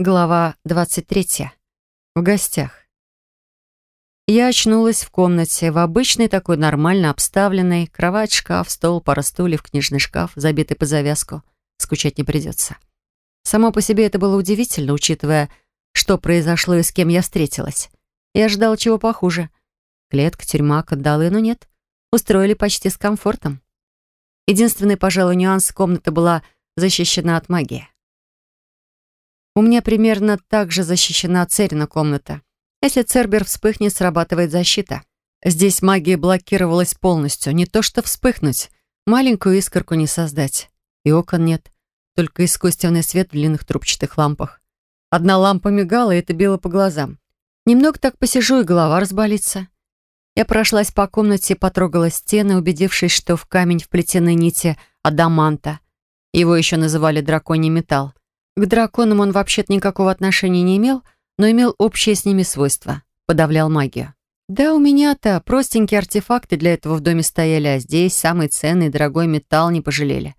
Глава 23. В гостях. Я очнулась в комнате, в обычной такой нормально обставленной. Кровать, шкаф, стол, пара стульев, книжный шкаф, забитый под завязку. Скучать не придется. Само по себе это было удивительно, учитывая, что произошло и с кем я встретилась. Я ожидала чего похуже. Клетка, тюрьма, кандалы, но нет. Устроили почти с комфортом. Единственный, пожалуй, нюанс комната была защищена от магии. У меня примерно так же защищена Церина комната. Если Цербер вспыхнет, срабатывает защита. Здесь магия блокировалась полностью. Не то что вспыхнуть. Маленькую искорку не создать. И окон нет. Только искусственный свет в длинных трубчатых лампах. Одна лампа мигала, и это било по глазам. Немного так посижу, и голова разболится. Я прошлась по комнате, потрогала стены, убедившись, что в камень вплетены нити адаманта. Его еще называли драконий металл. К драконам он вообще-то никакого отношения не имел, но имел общее с ними свойство — подавлял магию. Да, у меня-то простенькие артефакты для этого в доме стояли, а здесь самый ценный дорогой металл не пожалели.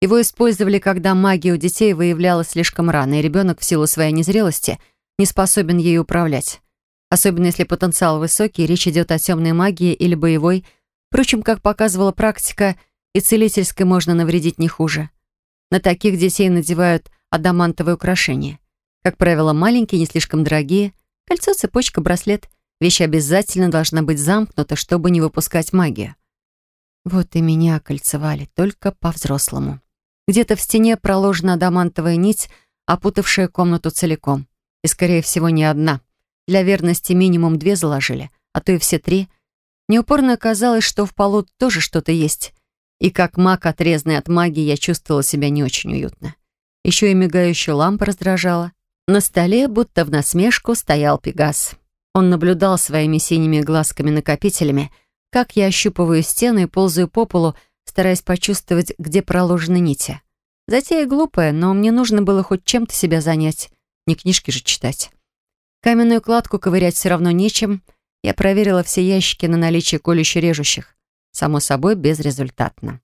Его использовали, когда магия у детей выявлялась слишком рано, и ребенок в силу своей незрелости не способен ею управлять. Особенно если потенциал высокий, речь идет о темной магии или боевой. Впрочем, как показывала практика, и целительской можно навредить не хуже. На таких детей надевают адамантовые украшения. Как правило, маленькие, не слишком дорогие. Кольцо, цепочка, браслет. Вещь обязательно должна быть замкнута, чтобы не выпускать магию. Вот и меня кольцевали, только по-взрослому. Где-то в стене проложена адамантовая нить, опутавшая комнату целиком. И, скорее всего, не одна. Для верности минимум две заложили, а то и все три. Неупорно оказалось, что в полу тоже что-то есть. И как маг, отрезанный от магии, я чувствовала себя не очень уютно. Еще и мигающая лампа раздражала. На столе, будто в насмешку, стоял Пегас. Он наблюдал своими синими глазками-накопителями, как я ощупываю стену и ползаю по полу, стараясь почувствовать, где проложены нити. Затея глупая, но мне нужно было хоть чем-то себя занять. Не книжки же читать. Каменную кладку ковырять все равно нечем. Я проверила все ящики на наличие колюще-режущих. Само собой, безрезультатно.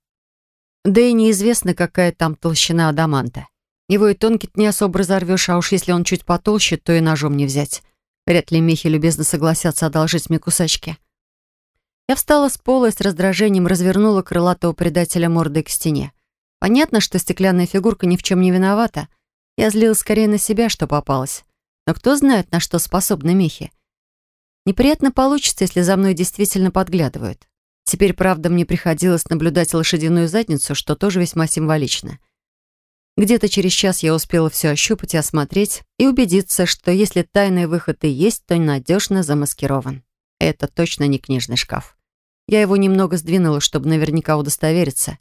Да и неизвестно, какая там толщина адаманта. Его и тонкий не особо разорвешь, а уж если он чуть потолще, то и ножом не взять. Вряд ли мехи любезно согласятся одолжить мне кусачки. Я встала с пола и с раздражением развернула крылатого предателя мордой к стене. Понятно, что стеклянная фигурка ни в чем не виновата. Я злилась скорее на себя, что попалась. Но кто знает, на что способны мехи. Неприятно получится, если за мной действительно подглядывают. Теперь, правда, мне приходилось наблюдать лошадиную задницу, что тоже весьма символично. Где-то через час я успела все ощупать и осмотреть, и убедиться, что если тайный выход и есть, то надежно замаскирован. Это точно не книжный шкаф. Я его немного сдвинула, чтобы наверняка удостовериться.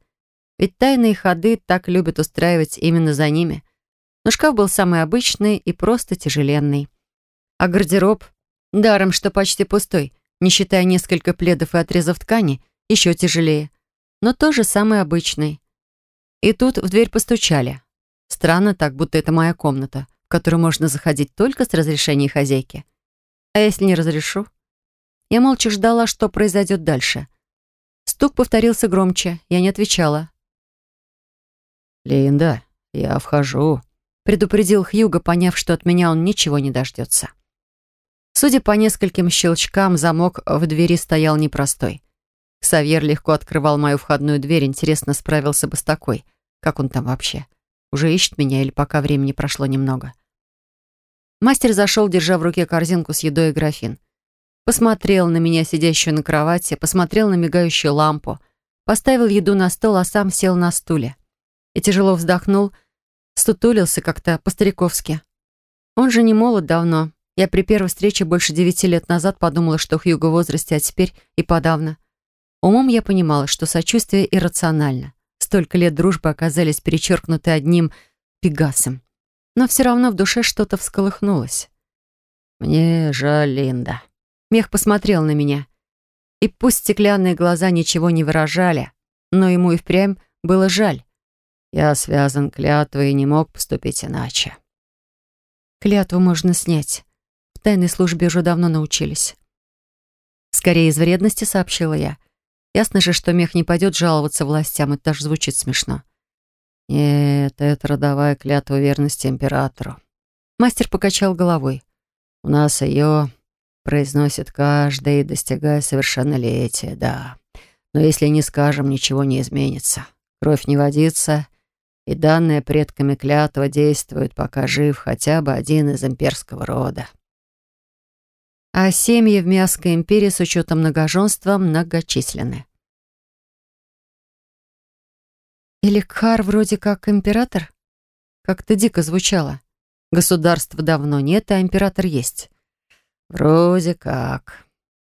Ведь тайные ходы так любят устраивать именно за ними. Но шкаф был самый обычный и просто тяжеленный. А гардероб, даром что почти пустой, не считая несколько пледов и отрезов ткани, еще тяжелее, но тоже самый обычный. И тут в дверь постучали. Странно так, будто это моя комната, в которую можно заходить только с разрешения хозяйки. А если не разрешу? Я молча ждала, что произойдет дальше. Стук повторился громче, я не отвечала. «Линда, я вхожу», — предупредил Хьюго, поняв, что от меня он ничего не дождется. Судя по нескольким щелчкам, замок в двери стоял непростой. Ксавьер легко открывал мою входную дверь, интересно, справился бы с такой. Как он там вообще? Уже ищет меня или пока времени прошло немного? Мастер зашел, держа в руке корзинку с едой и графин. Посмотрел на меня, сидящую на кровати, посмотрел на мигающую лампу, поставил еду на стол, а сам сел на стуле. И тяжело вздохнул, стутулился как-то по-стариковски. Он же не молод давно. Я при первой встрече больше девяти лет назад подумала, что Хьюго в возрасте, а теперь и подавно. Умом я понимала, что сочувствие иррационально. Столько лет дружбы оказались перечеркнуты одним пегасом. Но все равно в душе что-то всколыхнулось. «Мне жаль, Линда». Мех посмотрел на меня. И пусть стеклянные глаза ничего не выражали, но ему и впрямь было жаль. Я связан клятвой и не мог поступить иначе. Клятву можно снять. В тайной службе уже давно научились. Скорее из вредности, сообщила я. Ясно же, что мех не пойдет жаловаться властям, это даже звучит смешно. Нет, это родовая клятва верности императору. Мастер покачал головой. «У нас ее произносит каждый, достигая совершеннолетия, да. Но если не скажем, ничего не изменится. Кровь не водится, и данная предками клятва действует, пока жив хотя бы один из имперского рода. А семьи в Мяской империи с учетом многоженства многочисленны. Или Кхар вроде как император? Как-то дико звучало. Государства давно нет, а император есть. Вроде как.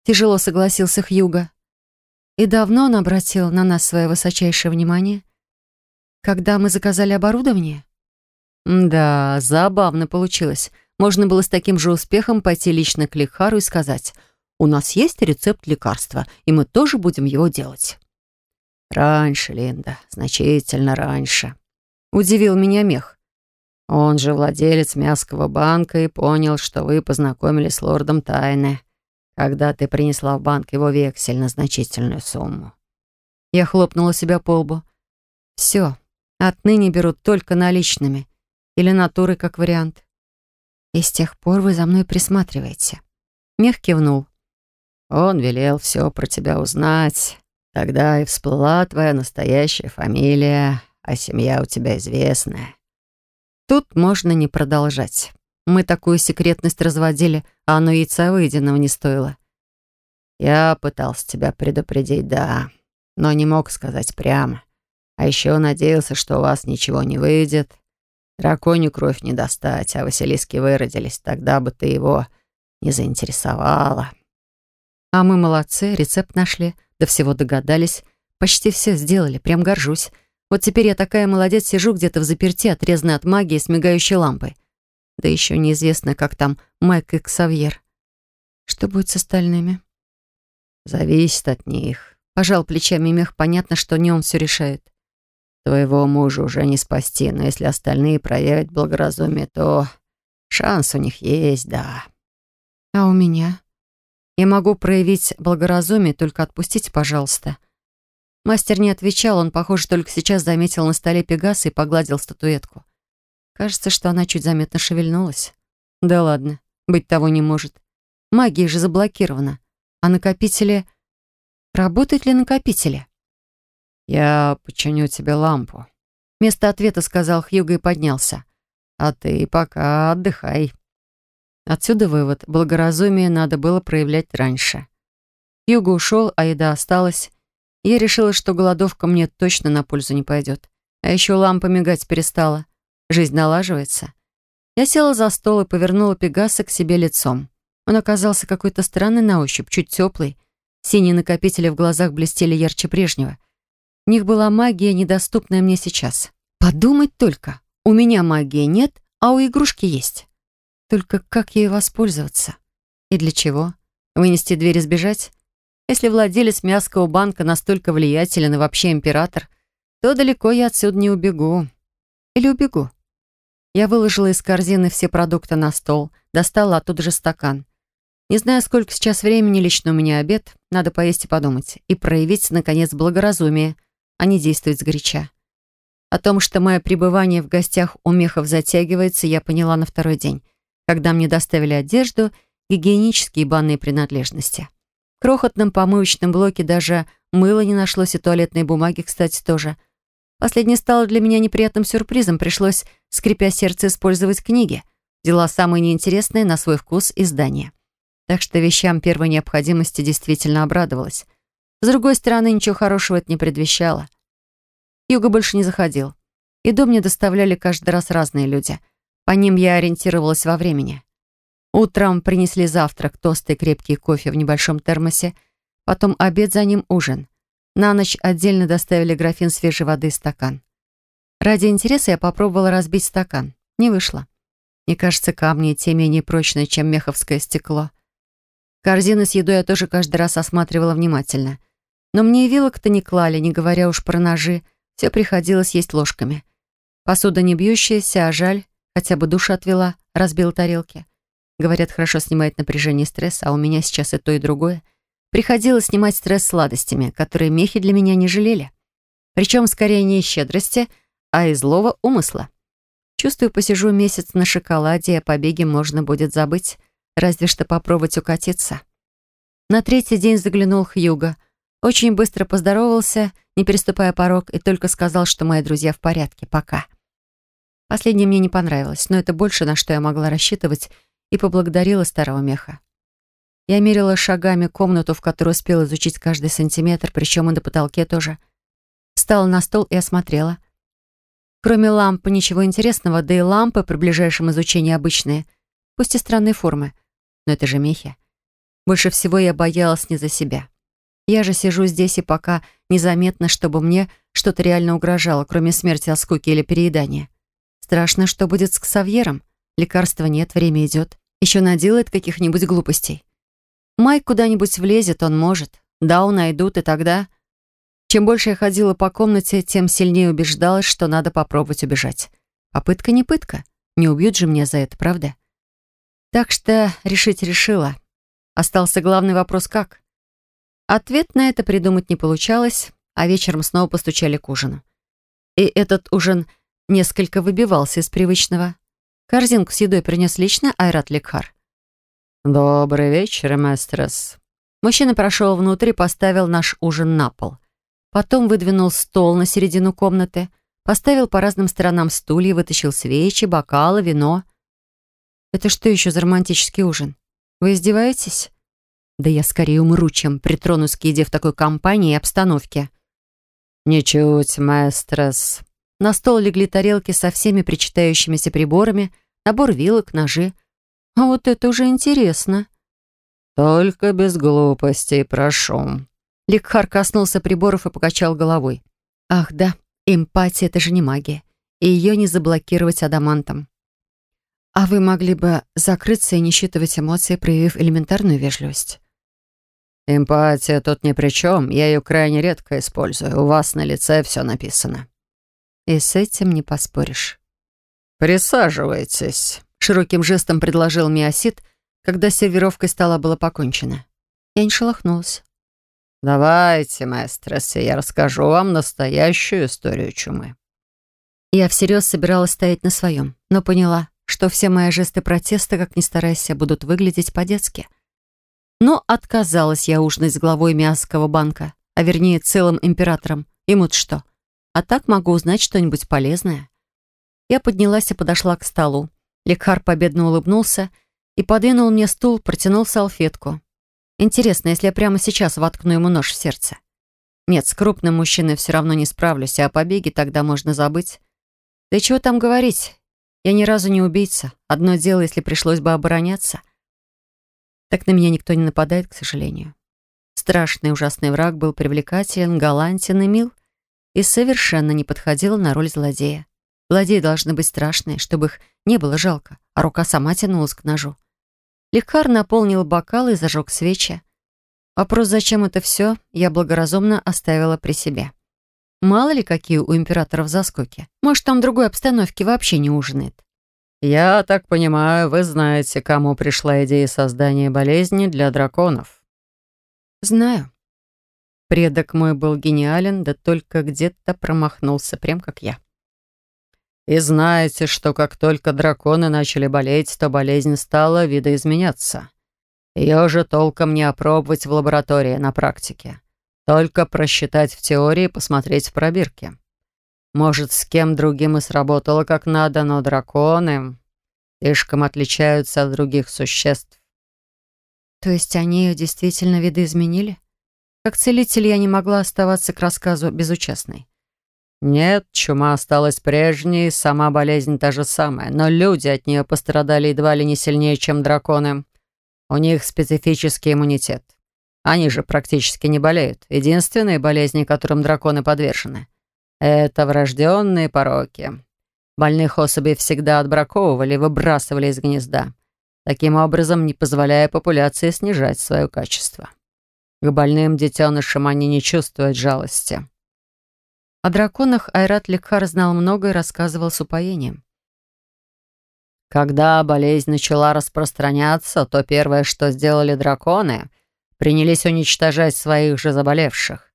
Тяжело согласился Хьюга. И давно он обратил на нас свое высочайшее внимание? Когда мы заказали оборудование? Да, забавно получилось. Можно было с таким же успехом пойти лично к лекару и сказать, «У нас есть рецепт лекарства, и мы тоже будем его делать». «Раньше, Линда, значительно раньше», — удивил меня мех. «Он же владелец мясского банка и понял, что вы познакомились с лордом Тайны, когда ты принесла в банк его вексель на значительную сумму». Я хлопнула себя по лбу. «Все, отныне берут только наличными или натурой как вариант». И с тех пор вы за мной присматриваете. Мех кивнул. Он велел все про тебя узнать. Тогда и всплыла твоя настоящая фамилия, а семья у тебя известная. Тут можно не продолжать. Мы такую секретность разводили, а оно яйца выеденного не стоило. Я пытался тебя предупредить, да, но не мог сказать прямо. А еще надеялся, что у вас ничего не выйдет, Драконью кровь не достать, а Василиски выродились. Тогда бы ты его не заинтересовала. А мы молодцы, рецепт нашли, до всего догадались. Почти все сделали, прям горжусь. Вот теперь я такая молодец, сижу где-то в заперти, отрезанной от магии с мигающей лампой. Да еще неизвестно, как там Майк и Ксавьер. Что будет с остальными? Зависит от них. Пожал плечами мех, понятно, что не он все решает. Твоего мужа уже не спасти, но если остальные проявят благоразумие, то шанс у них есть, да. А у меня? Я могу проявить благоразумие, только отпустите, пожалуйста. Мастер не отвечал, он, похоже, только сейчас заметил на столе Пегаса и погладил статуэтку. Кажется, что она чуть заметно шевельнулась. Да ладно, быть того не может. Магия же заблокирована. А накопители... Работают ли накопители? «Я починю тебе лампу», — вместо ответа сказал Хьюго и поднялся. «А ты пока отдыхай». Отсюда вывод. Благоразумие надо было проявлять раньше. Хьюго ушел, а еда осталась. Я решила, что голодовка мне точно на пользу не пойдет. А еще лампа мигать перестала. Жизнь налаживается. Я села за стол и повернула Пегаса к себе лицом. Он оказался какой-то странный на ощупь, чуть теплый. Синие накопители в глазах блестели ярче прежнего — в них была магия, недоступная мне сейчас. Подумать только, у меня магии нет, а у игрушки есть. Только как ей воспользоваться? И для чего? Вынести дверь и сбежать? Если владелец мясского банка настолько влиятелен и вообще император, то далеко я отсюда не убегу. Или убегу? Я выложила из корзины все продукты на стол, достала оттуда же стакан. Не знаю, сколько сейчас времени, лично у меня обед, надо поесть и подумать, и проявить, наконец, благоразумие — не действовать сгоряча. О том, что мое пребывание в гостях у мехов затягивается, я поняла на второй день, когда мне доставили одежду, гигиенические банные принадлежности. В крохотном помывочном блоке даже мыла не нашлось и туалетной бумаги, кстати, тоже. Последнее стало для меня неприятным сюрпризом. Пришлось, скрипя сердце, использовать книги. Взяла самые неинтересные на свой вкус издания. Так что вещам первой необходимости действительно обрадовалась. С другой стороны, ничего хорошего это не предвещало. Юга больше не заходил. И дом мне доставляли каждый раз разные люди. По ним я ориентировалась во времени. Утром принесли завтрак, тосты и крепкий кофе в небольшом термосе, потом обед, за ним ужин. На ночь отдельно доставили графин свежей воды и стакан. Ради интереса я попробовала разбить стакан. Не вышло. Мне кажется, камни те менее прочные, чем меховское стекло. Корзины с едой я тоже каждый раз осматривала внимательно — но мне и вилок-то не клали, не говоря уж про ножи. Все приходилось есть ложками. Посуда не бьющаяся, а жаль, хотя бы душа отвела, разбила тарелки. Говорят, хорошо снимает напряжение и стресс, а у меня сейчас и то, и другое. Приходилось снимать стресс сладостями, которые мехи для меня не жалели. Причем скорее не из щедрости, а из злого умысла. Чувствую, посижу месяц на шоколаде, а побеги можно будет забыть, разве что попробовать укатиться. На третий день заглянул Хьюго. Очень быстро поздоровался, не переступая порог, и только сказал, что мои друзья в порядке. Пока. Последнее мне не понравилось, но это больше, на что я могла рассчитывать, и поблагодарила старого меха. Я мерила шагами комнату, в которой успела изучить каждый сантиметр, причем и на потолке тоже. Встала на стол и осмотрела. Кроме лампы ничего интересного, да и лампы при ближайшем изучении обычные, пусть и странной формы. Но это же мехи. Больше всего я боялась не за себя. Я же сижу здесь и пока незаметно, чтобы мне что-то реально угрожало, кроме смерти от скуки или переедания. Страшно, что будет с Ксавьером. Лекарства нет, время идет. Еще наделает каких-нибудь глупостей. Майк куда-нибудь влезет, он может. Дау найдут, и тогда... Чем больше я ходила по комнате, тем сильнее убеждалась, что надо попробовать убежать. Попытка не пытка. Не убьют же меня за это, правда? Так что решить решила. Остался главный вопрос «как?». Ответ на это придумать не получалось, а вечером снова постучали к ужину. И этот ужин несколько выбивался из привычного. Корзинку с едой принес лично Айрат Лекхар. «Добрый вечер, мастерс». Мужчина прошел внутрь и поставил наш ужин на пол. Потом выдвинул стол на середину комнаты, поставил по разным сторонам стулья, вытащил свечи, бокалы, вино. «Это что еще за романтический ужин?» Вы издеваетесь? Да я скорее умру, чем притронусь к еде в такой компании и обстановке. Ничуть, маэстрос. На стол легли тарелки со всеми причитающимися приборами, набор вилок, ножи. А вот это уже интересно. Только без глупостей, прошу. Ликхар коснулся приборов и покачал головой. Ах да, эмпатия — это же не магия. И ее не заблокировать адамантом. А вы могли бы закрыться и не считывать эмоции, проявив элементарную вежливость. Эмпатия тут ни при чем. Я ее крайне редко использую. У вас на лице все написано. И с этим не поспоришь. Присаживайтесь. Широким жестом предложил Миосит, когда сервировкой стола было покончено. Я не шелохнулась. «Давайте, маэстросы, я расскажу вам настоящую историю чумы». Я всерьез собиралась стоять на своем, но поняла, что все мои жесты протеста, как ни старайся, будут выглядеть по-детски. Но отказалась я ужинать с главой Миасского банка, а вернее целым императором. Ему-то что? А так могу узнать что-нибудь полезное. Я поднялась и подошла к столу. Лекхар победно улыбнулся и подвинул мне стул, протянул салфетку. Интересно, если я прямо сейчас воткну ему нож в сердце? Нет, с крупным мужчиной все равно не справлюсь, а о побеге тогда можно забыть. Да чего там говорить, я ни разу не убийца. Одно дело, если пришлось бы обороняться. Так на меня никто не нападает, к сожалению. Страшный ужасный враг был привлекателен, галантен и мил и совершенно не подходил на роль злодея. Злодеи должны быть страшные, чтобы их не было жалко, а рука сама тянулась к ножу. Лекар наполнил бокал и зажег свечи. Вопрос, зачем это все, я благоразумно оставила при себе. Мало ли, какие у императоров заскоки. Может, там другой обстановки вообще не ужинает. «Я так понимаю, вы знаете, кому пришла идея создания болезни для драконов?» «Знаю. Предок мой был гениален, да только где-то промахнулся, прям как я». «И знаете, что как только драконы начали болеть, то болезнь стала видоизменяться. Ее же толком не опробовать в лаборатории на практике. Только просчитать в теории и посмотреть в пробирке. Может, с кем другим и сработало как надо, но драконы слишком отличаются от других существ. То есть они ее действительно видоизменили? Как целитель я не могла оставаться к рассказу безучастной. Нет, чума осталась прежней, сама болезнь та же самая, но люди от нее пострадали едва ли не сильнее, чем драконы. У них специфический иммунитет. Они же практически не болеют. Единственные болезни, которым драконы подвержены, это врожденные пороки. Больных особей всегда отбраковывали, выбрасывали из гнезда, таким образом не позволяя популяции снижать свое качество. К больным детенышам они не чувствуют жалости. О драконах Айрат Лекхар знал много и рассказывал с упоением. Когда болезнь начала распространяться, то первое, что сделали драконы — принялись уничтожать своих же заболевших.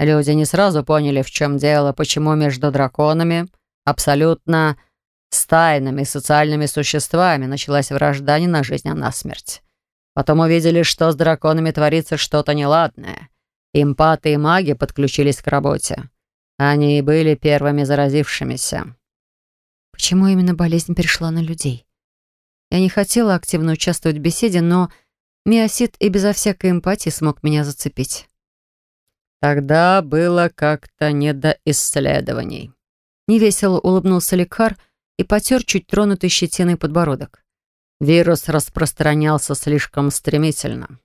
Люди не сразу поняли, в чем дело, почему между драконами абсолютно С тайными социальными существами началась вражда не на жизнь, а на смерть. Потом увидели, что с драконами творится что-то неладное. Импаты и маги подключились к работе. Они и были первыми заразившимися. Почему именно болезнь перешла на людей? Я не хотела активно участвовать в беседе, но Миосит и безо всякой эмпатии смог меня зацепить. Тогда было как-то не до исследований. Невесело улыбнулся лекар и потер чуть тронутый щетиной подбородок. Вирус распространялся слишком стремительно.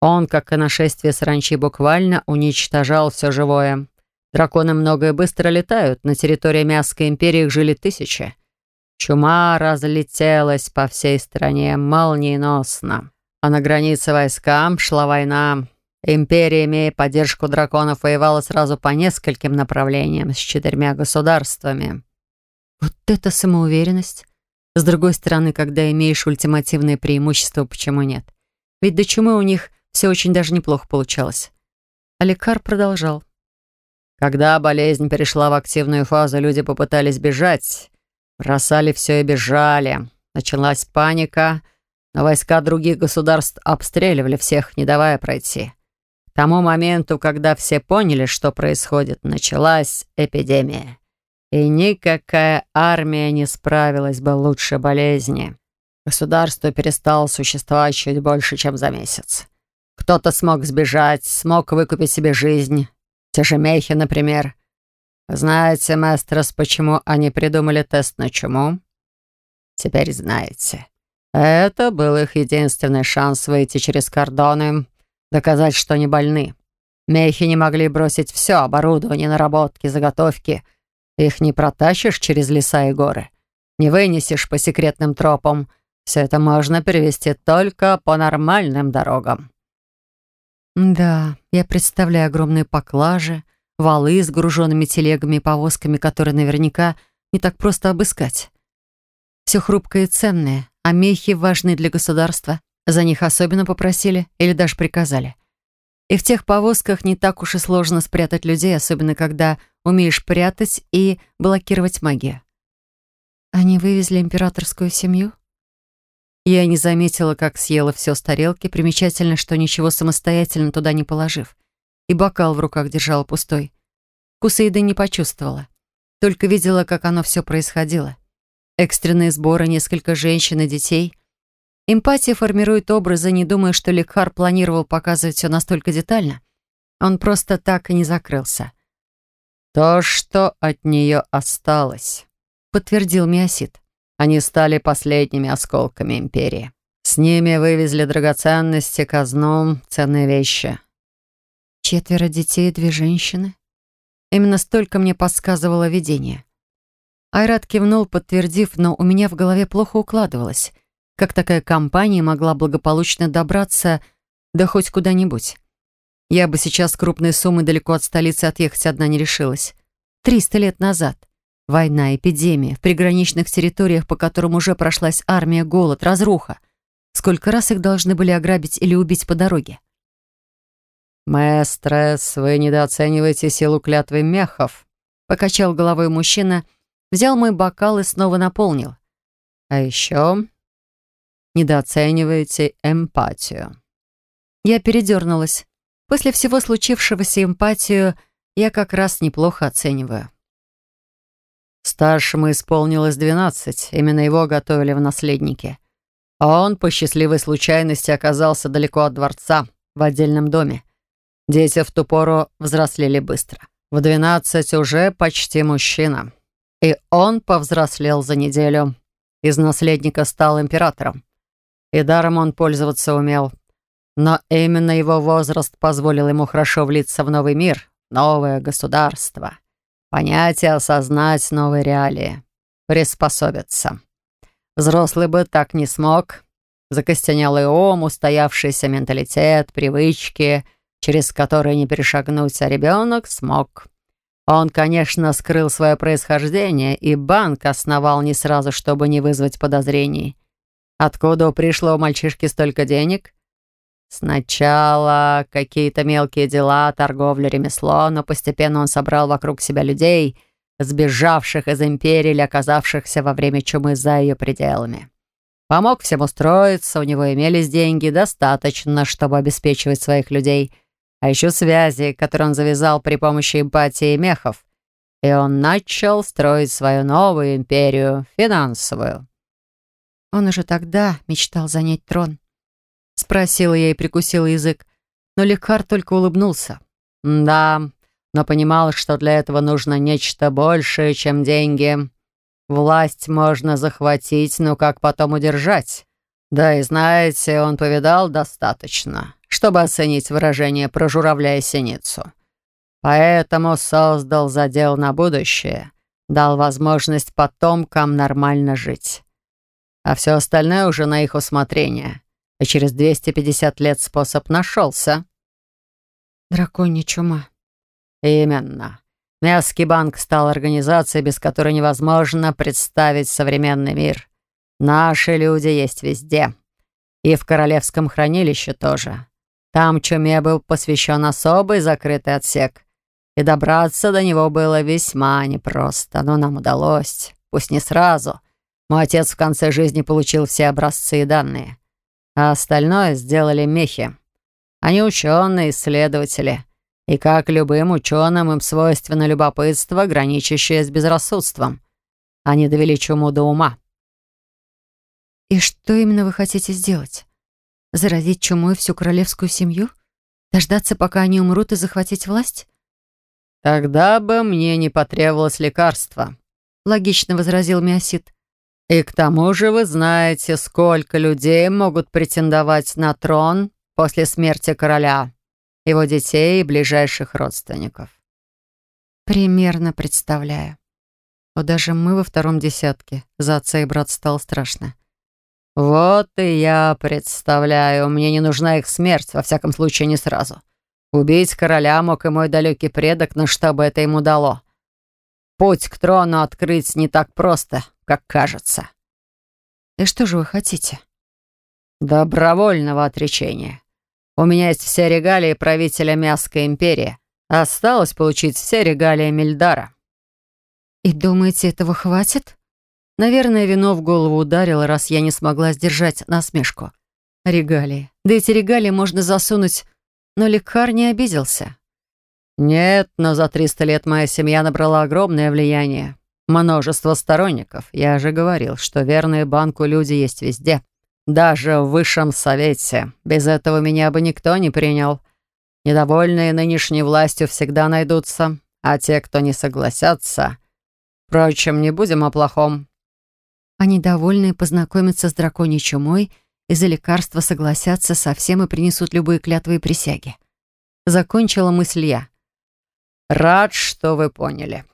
Он, как и нашествие саранчи, буквально уничтожал все живое. Драконы много и быстро летают. На территории Мясской империи их жили тысячи. Чума разлетелась по всей стране молниеносно. А на границе войскам шла война. Империя, имея поддержку драконов, воевала сразу по нескольким направлениям с четырьмя государствами. Вот это самоуверенность. С другой стороны, когда имеешь ультимативное преимущество, почему нет? Ведь до чумы у них все очень даже неплохо получалось. Аликар продолжал. Когда болезнь перешла в активную фазу, люди попытались бежать. Бросали все и бежали. Началась паника, но войска других государств обстреливали всех, не давая пройти. К тому моменту, когда все поняли, что происходит, началась эпидемия. И никакая армия не справилась бы лучше болезни. Государство перестало существовать чуть больше, чем за месяц. Кто-то смог сбежать, смог выкупить себе жизнь. Те же мехи, например. Знаете, Мастерс, почему они придумали тест на чуму? Теперь знаете. Это был их единственный шанс выйти через кордоны, доказать, что не больны. Мехи не могли бросить все оборудование, наработки, заготовки — их не протащишь через леса и горы, не вынесешь по секретным тропам. Все это можно перевести только по нормальным дорогам». «Да, я представляю огромные поклажи, валы с груженными телегами и повозками, которые наверняка не так просто обыскать. Все хрупкое и ценное, а мехи важны для государства. За них особенно попросили или даже приказали. И в тех повозках не так уж и сложно спрятать людей, особенно когда умеешь прятать и блокировать магию. Они вывезли императорскую семью? Я не заметила, как съела все с тарелки. Примечательно, что ничего самостоятельно туда не положив. И бокал в руках держала пустой. Вкуса еды не почувствовала. Только видела, как оно все происходило. Экстренные сборы, несколько женщин и детей — Эмпатия формирует образы, не думая, что Лекхар планировал показывать все настолько детально. Он просто так и не закрылся. «То, что от нее осталось», — подтвердил Миосит. «Они стали последними осколками Империи. С ними вывезли драгоценности, казну, ценные вещи». «Четверо детей и две женщины?» Именно столько мне подсказывало видение. Айрат кивнул, подтвердив, но у меня в голове плохо укладывалось — как такая компания могла благополучно добраться да хоть куда-нибудь? Я бы сейчас крупной суммы далеко от столицы отъехать одна не решилась. Триста лет назад. Война, эпидемия, в приграничных территориях, по которым уже прошлась армия, голод, разруха. Сколько раз их должны были ограбить или убить по дороге? «Маэстрес, вы недооцениваете силу клятвы мехов», — покачал головой мужчина, взял мой бокал и снова наполнил. «А еще недооцениваете эмпатию». Я передернулась. После всего случившегося эмпатию я как раз неплохо оцениваю. Старшему исполнилось двенадцать, именно его готовили в наследнике. А он по счастливой случайности оказался далеко от дворца, в отдельном доме. Дети в ту пору взрослели быстро. В двенадцать уже почти мужчина. И он повзрослел за неделю. Из наследника стал императором и даром он пользоваться умел. Но именно его возраст позволил ему хорошо влиться в новый мир, новое государство, понять и осознать новые реалии, приспособиться. Взрослый бы так не смог. Закостенелый ум, устоявшийся менталитет, привычки, через которые не перешагнуть, а ребенок смог. Он, конечно, скрыл свое происхождение, и банк основал не сразу, чтобы не вызвать подозрений. Откуда пришло у мальчишки столько денег? Сначала какие-то мелкие дела, торговля, ремесло, но постепенно он собрал вокруг себя людей, сбежавших из империи или оказавшихся во время чумы за ее пределами. Помог всем устроиться, у него имелись деньги достаточно, чтобы обеспечивать своих людей, а еще связи, которые он завязал при помощи эмпатии и мехов. И он начал строить свою новую империю, финансовую. Он уже тогда мечтал занять трон. Спросила я и прикусила язык, но лекар только улыбнулся. «Да, но понимал, что для этого нужно нечто большее, чем деньги. Власть можно захватить, но как потом удержать? Да и знаете, он повидал достаточно, чтобы оценить выражение про журавля и синицу. Поэтому создал задел на будущее, дал возможность потомкам нормально жить. А все остальное уже на их усмотрение. И через 250 лет способ нашелся. Драконья чума. Именно. Мясский банк стал организацией, без которой невозможно представить современный мир. Наши люди есть везде. И в Королевском хранилище тоже. Там чуме был посвящен особый закрытый отсек. И добраться до него было весьма непросто, но нам удалось. Пусть не сразу. Мой отец в конце жизни получил все образцы и данные. А остальное сделали мехи. Они ученые, исследователи. И как любым ученым им свойственно любопытство, граничащее с безрассудством. Они довели чуму до ума. «И что именно вы хотите сделать? Заразить чумой всю королевскую семью? Дождаться, пока они умрут, и захватить власть?» «Тогда бы мне не потребовалось лекарства», — логично возразил Миосит. «И к тому же вы знаете, сколько людей могут претендовать на трон после смерти короля его детей и ближайших родственников. Примерно представляю. Вот даже мы во втором десятке. За отца и брат стало страшно. Вот и я представляю. Мне не нужна их смерть, во всяком случае, не сразу. Убить короля мог и мой далекий предок, но что бы это ему дало? Путь к трону открыть не так просто, как кажется. И что же вы хотите? Добровольного отречения. У меня есть все регалии правителя Мяской империи. Осталось получить все регалии Мильдара». «И думаете, этого хватит?» Наверное, вино в голову ударило, раз я не смогла сдержать насмешку. Регалии. Да эти регалии можно засунуть, но лекар не обиделся. «Нет, но за 300 лет моя семья набрала огромное влияние. Множество сторонников. Я же говорил, что верные банку люди есть везде. Даже в высшем совете. Без этого меня бы никто не принял. Недовольные нынешней властью всегда найдутся, а те, кто не согласятся... Впрочем, не будем о плохом. А недовольные познакомятся с драконьей чумой и за лекарства согласятся со всем и принесут любые клятвы и присяги. Закончила мысль я. Рад, что вы поняли.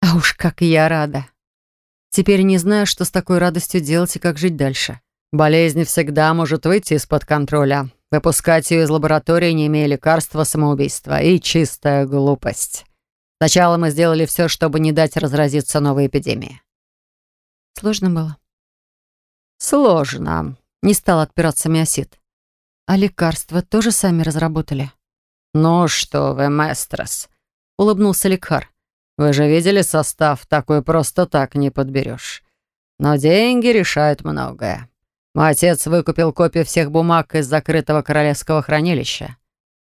А уж как я рада. Теперь не знаю, что с такой радостью делать и как жить дальше. Болезнь всегда может выйти из-под контроля. Выпускать ее из лаборатории, не имея лекарства, самоубийства. И чистая глупость. Сначала мы сделали все, чтобы не дать разразиться новой эпидемии. Сложно было? Сложно. Не стал отпираться Миосит. А лекарства тоже сами разработали? Ну что вы, маэстрос, улыбнулся лекар. Вы же видели состав, такой просто так не подберешь. Но деньги решают многое. Мой отец выкупил копию всех бумаг из закрытого королевского хранилища.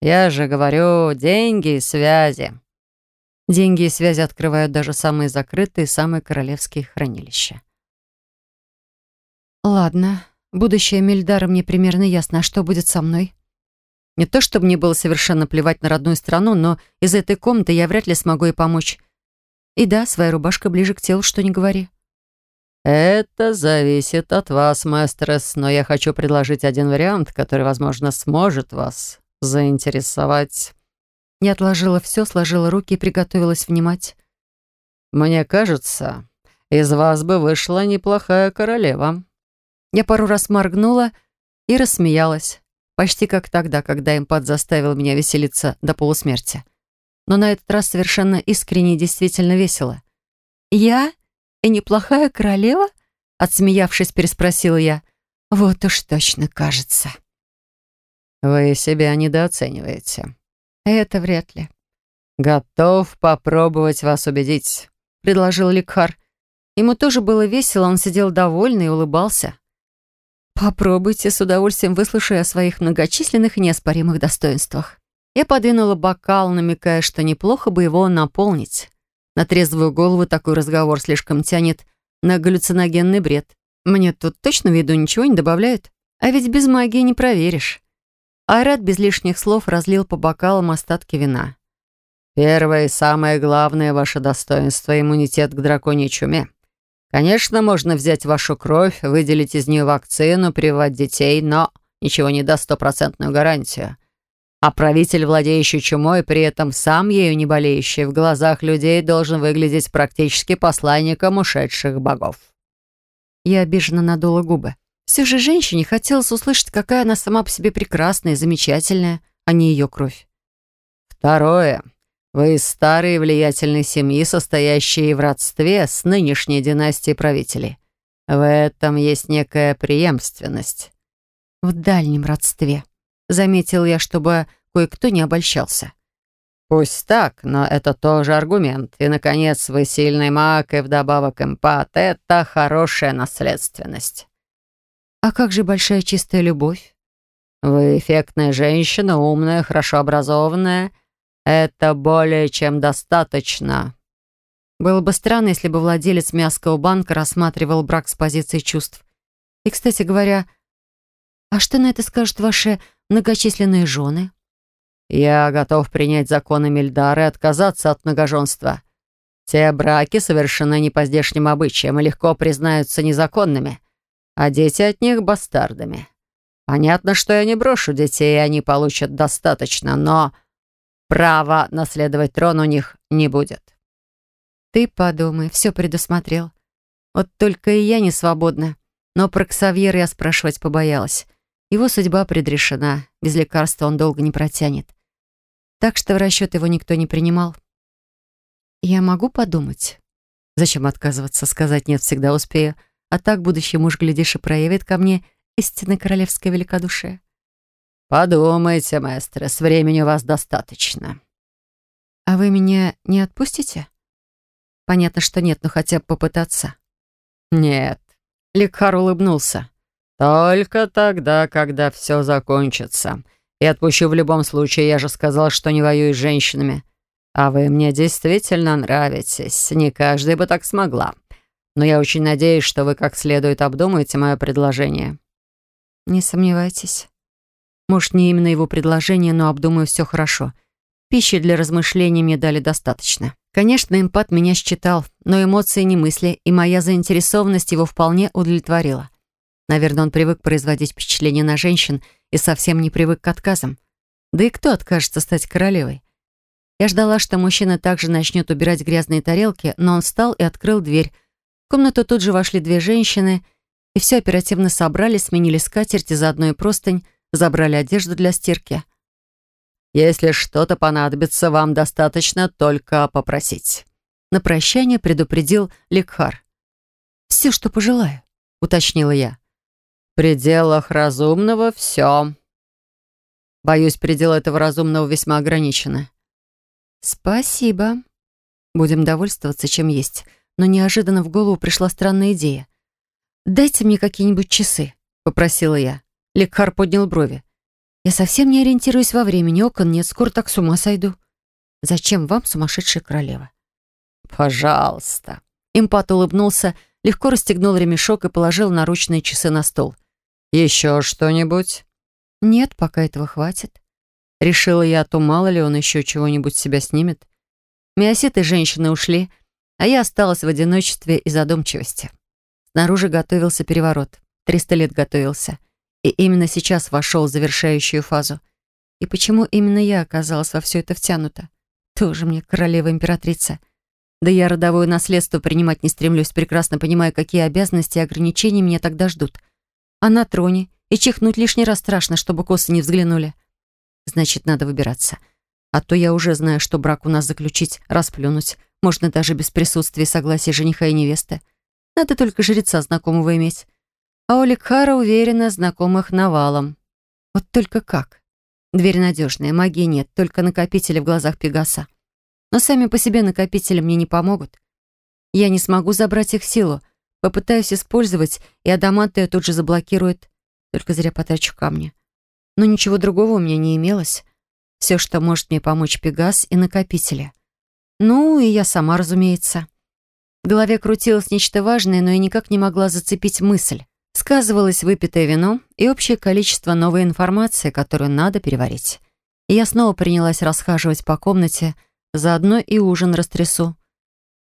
Я же говорю, деньги и связи. Деньги и связи открывают даже самые закрытые, самые королевские хранилища. Ладно, будущее Мильдара мне примерно ясно. А что будет со мной? Не то, чтобы мне было совершенно плевать на родную страну, но из этой комнаты я вряд ли смогу ей помочь. И да, своя рубашка ближе к телу, что не говори. «Это зависит от вас, мастерс, но я хочу предложить один вариант, который, возможно, сможет вас заинтересовать». Я отложила все, сложила руки и приготовилась внимать. «Мне кажется, из вас бы вышла неплохая королева». Я пару раз моргнула и рассмеялась. Почти как тогда, когда импат заставил меня веселиться до полусмерти. Но на этот раз совершенно искренне и действительно весело. «Я?» и неплохая королева?» Отсмеявшись, переспросила я. «Вот уж точно кажется». «Вы себя недооцениваете». «Это вряд ли». «Готов попробовать вас убедить. — предложил Ликхар. Ему тоже было весело, он сидел довольный и улыбался. «Попробуйте, с удовольствием выслушая о своих многочисленных и неоспоримых достоинствах». Я подвинула бокал, намекая, что неплохо бы его наполнить. На трезвую голову такой разговор слишком тянет на галлюциногенный бред. Мне тут точно в виду ничего не добавляют. А ведь без магии не проверишь. Айрат без лишних слов разлил по бокалам остатки вина. «Первое и самое главное ваше достоинство — иммунитет к драконьей чуме. Конечно, можно взять вашу кровь, выделить из нее вакцину, прививать детей, но ничего не даст стопроцентную гарантию. А правитель, владеющий чумой, при этом сам ею не болеющий, в глазах людей должен выглядеть практически посланником ушедших богов. Я обиженно надула губы. Все же женщине хотелось услышать, какая она сама по себе прекрасная и замечательная, а не ее кровь. Второе. Вы из старой влиятельной семьи, состоящей в родстве с нынешней династией правителей. В этом есть некая преемственность. В дальнем родстве. Заметил я, чтобы кое-кто не обольщался. Пусть так, но это тоже аргумент. И, наконец, вы сильный маг и вдобавок эмпат. Это хорошая наследственность. А как же большая чистая любовь? Вы эффектная женщина, умная, хорошо образованная это более чем достаточно. Было бы странно, если бы владелец мясского банка рассматривал брак с позиции чувств. И, кстати говоря, а что на это скажут ваши многочисленные жены? Я готов принять законы Мильдара и отказаться от многоженства. Те браки совершенно не по здешним обычаям и легко признаются незаконными, а дети от них — бастардами. Понятно, что я не брошу детей, и они получат достаточно, но Права наследовать трон у них не будет. Ты подумай, все предусмотрел. Вот только и я не свободна. Но про Ксавьера я спрашивать побоялась. Его судьба предрешена. Без лекарства он долго не протянет. Так что в расчет его никто не принимал. Я могу подумать? Зачем отказываться? Сказать «нет» всегда успею. А так будущий муж, глядишь, и проявит ко мне истинно королевское великодушие. «Подумайте, с времени у вас достаточно». «А вы меня не отпустите?» «Понятно, что нет, но хотя бы попытаться». «Нет». Лекхар улыбнулся. «Только тогда, когда все закончится. И отпущу в любом случае, я же сказал, что не воюю с женщинами. А вы мне действительно нравитесь. Не каждая бы так смогла. Но я очень надеюсь, что вы как следует обдумаете мое предложение». «Не сомневайтесь». Может, не именно его предложение, но обдумаю все хорошо. Пищи для размышлений мне дали достаточно. Конечно, эмпат меня считал, но эмоции не мысли, и моя заинтересованность его вполне удовлетворила. Наверное, он привык производить впечатление на женщин и совсем не привык к отказам. Да и кто откажется стать королевой? Я ждала, что мужчина также начнет убирать грязные тарелки, но он встал и открыл дверь. В комнату тут же вошли две женщины, и все оперативно собрали, сменили скатерть и заодно и простынь, забрали одежду для стирки. «Если что-то понадобится, вам достаточно только попросить». На прощание предупредил Лекхар. «Все, что пожелаю», — уточнила я. «В пределах разумного все». Боюсь, пределы этого разумного весьма ограничены. «Спасибо. Будем довольствоваться, чем есть. Но неожиданно в голову пришла странная идея. «Дайте мне какие-нибудь часы», — попросила я. Лекхар поднял брови. «Я совсем не ориентируюсь во времени, окон нет, скоро так с ума сойду. Зачем вам сумасшедшая королева?» «Пожалуйста». Импат улыбнулся, легко расстегнул ремешок и положил наручные часы на стол. «Еще что-нибудь?» «Нет, пока этого хватит». Решила я, а то мало ли он еще чего-нибудь себя снимет. Миоситы женщины ушли, а я осталась в одиночестве и задумчивости. Снаружи готовился переворот. Триста лет готовился. И именно сейчас вошел в завершающую фазу. И почему именно я оказалась во все это втянута? Тоже мне королева-императрица. Да я родовое наследство принимать не стремлюсь, прекрасно понимая, какие обязанности и ограничения меня тогда ждут. А на троне и чихнуть лишний раз страшно, чтобы косы не взглянули. Значит, надо выбираться. А то я уже знаю, что брак у нас заключить, расплюнуть. Можно даже без присутствия и согласия жениха и невесты. Надо только жреца знакомого иметь. А у Ликхара, уверенно, знакомых навалом. Вот только как? Дверь надежная, магии нет, только накопители в глазах Пегаса. Но сами по себе накопители мне не помогут. Я не смогу забрать их силу. Попытаюсь использовать, и Адамант ее тут же заблокирует. Только зря потрачу камни. Но ничего другого у меня не имелось. Все, что может мне помочь Пегас и накопители. Ну, и я сама, разумеется. В голове крутилось нечто важное, но я никак не могла зацепить мысль. Сказывалось выпитое вино и общее количество новой информации, которую надо переварить. И я снова принялась расхаживать по комнате, заодно и ужин растрясу.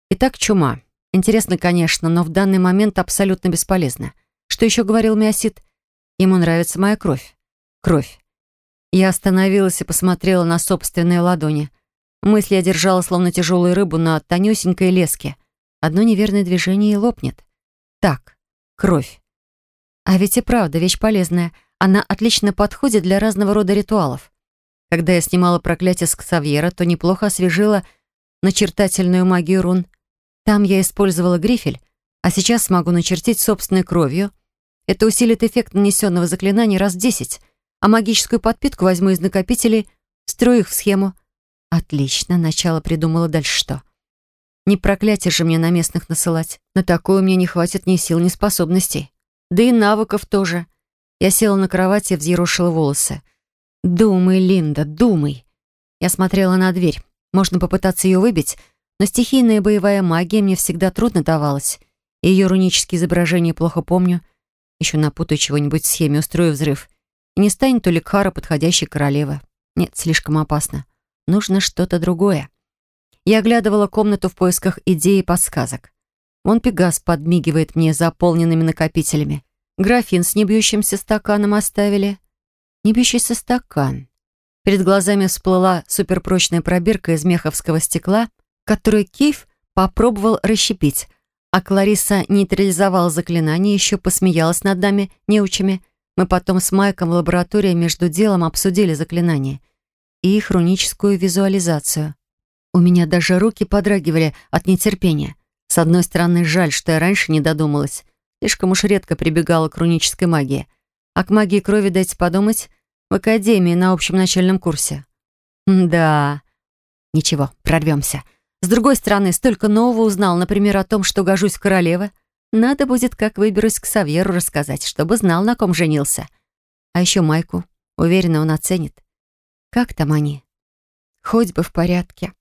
Итак, чума. Интересно, конечно, но в данный момент абсолютно бесполезно. Что еще говорил Миосит? Ему нравится моя кровь. Кровь. Я остановилась и посмотрела на собственные ладони. Мысли я держала, словно тяжелую рыбу на тонюсенькой леске. Одно неверное движение и лопнет. Так, кровь. А ведь и правда вещь полезная. Она отлично подходит для разного рода ритуалов. Когда я снимала проклятие с Ксавьера, то неплохо освежила начертательную магию рун. Там я использовала грифель, а сейчас смогу начертить собственной кровью. Это усилит эффект нанесенного заклинания раз десять — а магическую подпитку возьму из накопителей, строю их в схему. Отлично, начало придумала дальше что. Не проклятие же мне на местных насылать. На такое мне не хватит ни сил, ни способностей. Да и навыков тоже. Я села на кровати и взъерошила волосы. «Думай, Линда, думай!» Я смотрела на дверь. Можно попытаться ее выбить, но стихийная боевая магия мне всегда трудно давалась. И ее рунические изображения плохо помню. Еще напутаю чего-нибудь в схеме, устрою взрыв. И не станет Уликхара подходящей королевы. Нет, слишком опасно. Нужно что-то другое. Я оглядывала комнату в поисках идей и подсказок. Вон Пегас подмигивает мне заполненными накопителями. Графин с небьющимся стаканом оставили. Небьющийся стакан. Перед глазами всплыла суперпрочная пробирка из меховского стекла, которую Кейв попробовал расщепить, а Клариса нейтрализовала заклинание еще посмеялась над нами, неучами, мы потом с Майком в лаборатории между делом обсудили заклинания и их руническую визуализацию. У меня даже руки подрагивали от нетерпения. С одной стороны, жаль, что я раньше не додумалась. Слишком уж редко прибегала к рунической магии. А к магии крови, дайте подумать, в академии на общем начальном курсе. Да, ничего, прорвемся. С другой стороны, столько нового узнал, например, о том, что гожусь в королевы — надо будет, как выберусь к Савьеру, рассказать, чтобы знал, на ком женился. А еще Майку. Уверена, он оценит. Как там они? Хоть бы в порядке.